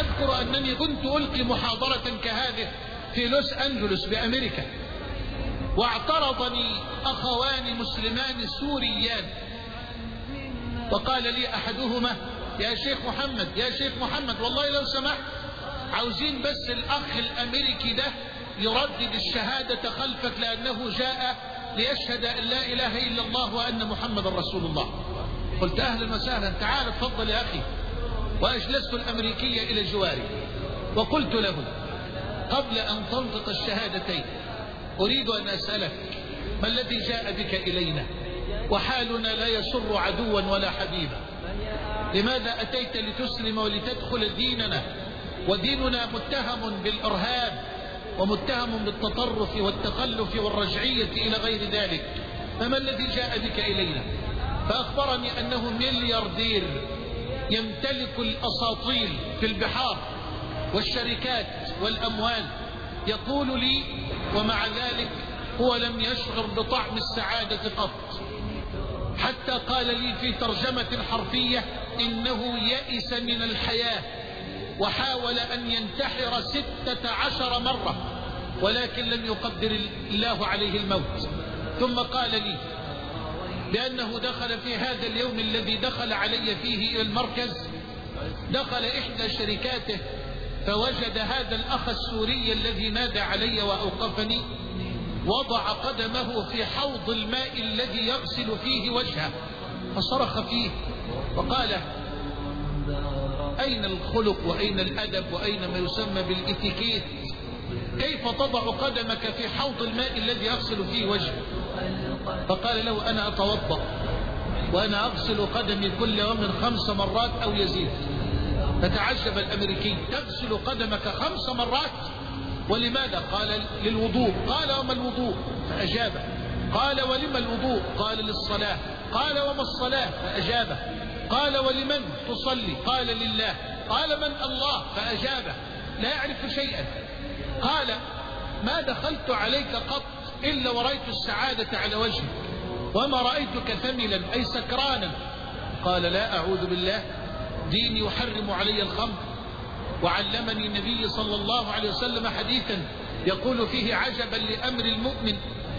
أذكر أنني كنت ألقي محاضرة كهذه في لوس أنجلوس بأمريكا. واعترضني أخوان مسلمان سوريان. وقال لي أحدهما يا شيخ محمد يا شيخ محمد والله لو سمحت عاوزين بس الأخ الأمريكي ده يردد الشهادة خلفك لأنه جاء ليشهد أن لا إله إلا الله وأن محمد رسول الله. قلت أهلا وسهلا تعال اتفضل يا أخي. وأجلست الأمريكية إلى جواري. وقلت له قبل أن تنطق الشهادتين أريد أن أسألك ما الذي جاء بك إلينا؟ وحالنا لا يسر عدوا ولا حبيبا. لماذا أتيت لتسلم ولتدخل ديننا؟ وديننا متهم بالإرهاب ومتهم بالتطرف والتخلف والرجعية إلى غير ذلك. فما الذي جاء بك إلينا؟ فأخبرني أنه ملياردير. يمتلك الأساطيل في البحار والشركات والأموال. يقول لي ومع ذلك هو لم يشعر بطعم السعادة قط حتى قال لي في ترجمة حرفية إنه يئس من الحياة وحاول أن ينتحر ستة عشر مرة ولكن لم يقدر الله عليه الموت. ثم قال لي بأنه دخل في هذا اليوم الذي دخل علي فيه إلى المركز دخل إحدى شركاته فوجد هذا الأخ السوري الذي نادى علي وأوقفني وضع قدمه في حوض الماء الذي يغسل فيه وجهه فصرخ فيه وقال أين الخلق وأين الأدب وأين ما يسمى بالإتيكيت؟ كيف تضع قدمك في حوض الماء الذي يغسل فيه وجهه فقال له أنا أتوضأ وأنا أغسل قدمي كل يوم خمس مرات أو يزيد. فتعجب الأمريكي تغسل قدمك خمس مرات؟ ولماذا؟ قال للوضوء. قال وما الوضوء؟ فأجابه قال ولما الوضوء؟ قال للصلاة. قال وما الصلاة؟ فأجابه قال ولمن تصلي؟ قال لله. قال من الله؟ فأجابه لا يعرف شيئا. قال ما دخلت عليك قط إلا ورأيت السعادة على وجهك وما رأيتك ثملا أي سكرانا. قال لا أعوذ بالله ديني يحرم علي الخمر. وعلمني النبي صلى الله عليه وسلم حديثا يقول فيه عجبا لأمر المؤمن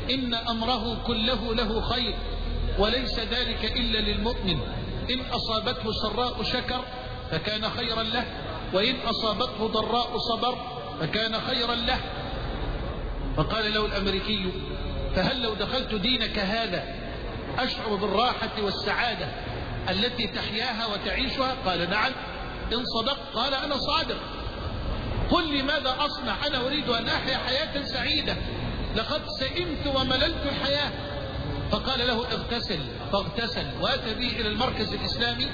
إن أمره كله له خير وليس ذلك إلا للمؤمن. إن أصابته سراء شكر فكان خيرا له وإن أصابته ضراء صبر فكان خيرا له. فقال له الأمريكي فهل لو دخلت دينك هذا أشعر بالراحة والسعادة التي تحياها وتعيشها؟ قال نعم. إن صدقت قال أنا صادق. قل لي ماذا أصنع؟ أنا أريد أن أحيا حياة سعيدة. لقد سئمت ومللت الحياة. فقال له اغتسل فاغتسل وأتى به إلى المركز الإسلامي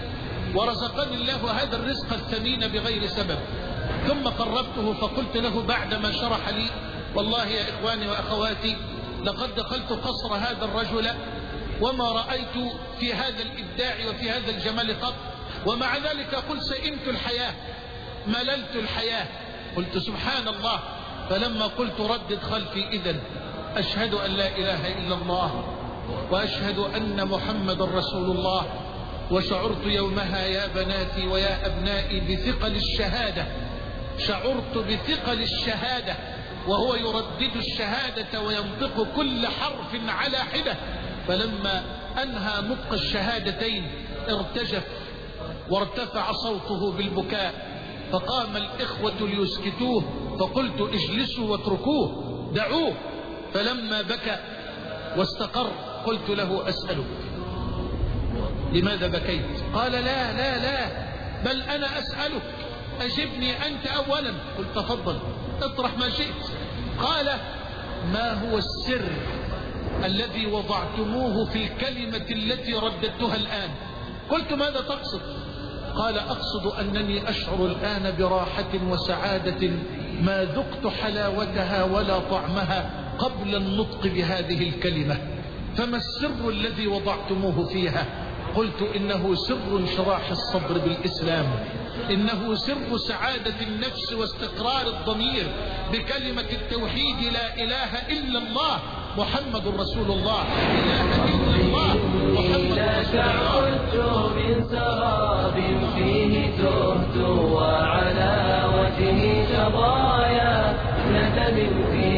ورزقني الله هذا الرزق الثمين بغير سبب. ثم قربته فقلت له بعدما شرح لي والله يا إخواني وأخواتي لقد دخلت قصر هذا الرجل وما رأيت في هذا الإبداع وفي هذا الجمال قط. ومع ذلك قل سئمت الحياة مللت الحياة. قلت سبحان الله. فلما قلت ردد خلفي إذن أشهد أن لا إله إلا الله وأشهد أن محمد رسول الله. وشعرت يومها يا بناتي ويا أبنائي بثقل الشهادة. شعرت بثقل الشهادة وهو يردد الشهادة وينطق كل حرف على حدة. فلما أنهى نطق الشهادتين ارتجف وارتفع صوته بالبكاء. فقام الإخوة ليسكتوه فقلت اجلسوا واتركوه دعوه. فلما بكى واستقر قلت له أسألك لماذا بكيت؟ قال لا لا لا بل أنا أسألك. أجبني أنت أولا. قلت تفضل. اطرح ما شئت. قال ما هو السر الذي وضعتموه في الكلمة التي رددتها الآن؟ قلت ماذا تقصد؟ قال أقصد أنني أشعر الآن براحة وسعادة ما ذقت حلاوتها ولا طعمها قبل النطق بهذه الكلمة. فما السر الذي وضعتموه فيها؟ قلت إنه سر انشراح الصدر بالإسلام. إنه سر سعادة النفس واستقرار الضمير بكلمة التوحيد لا إله إلا الله. محمد رسول الله. لا إله إلا الله. محمد رسول الله. من سراب فيه تهت وعلى وجهه شظايا ندم في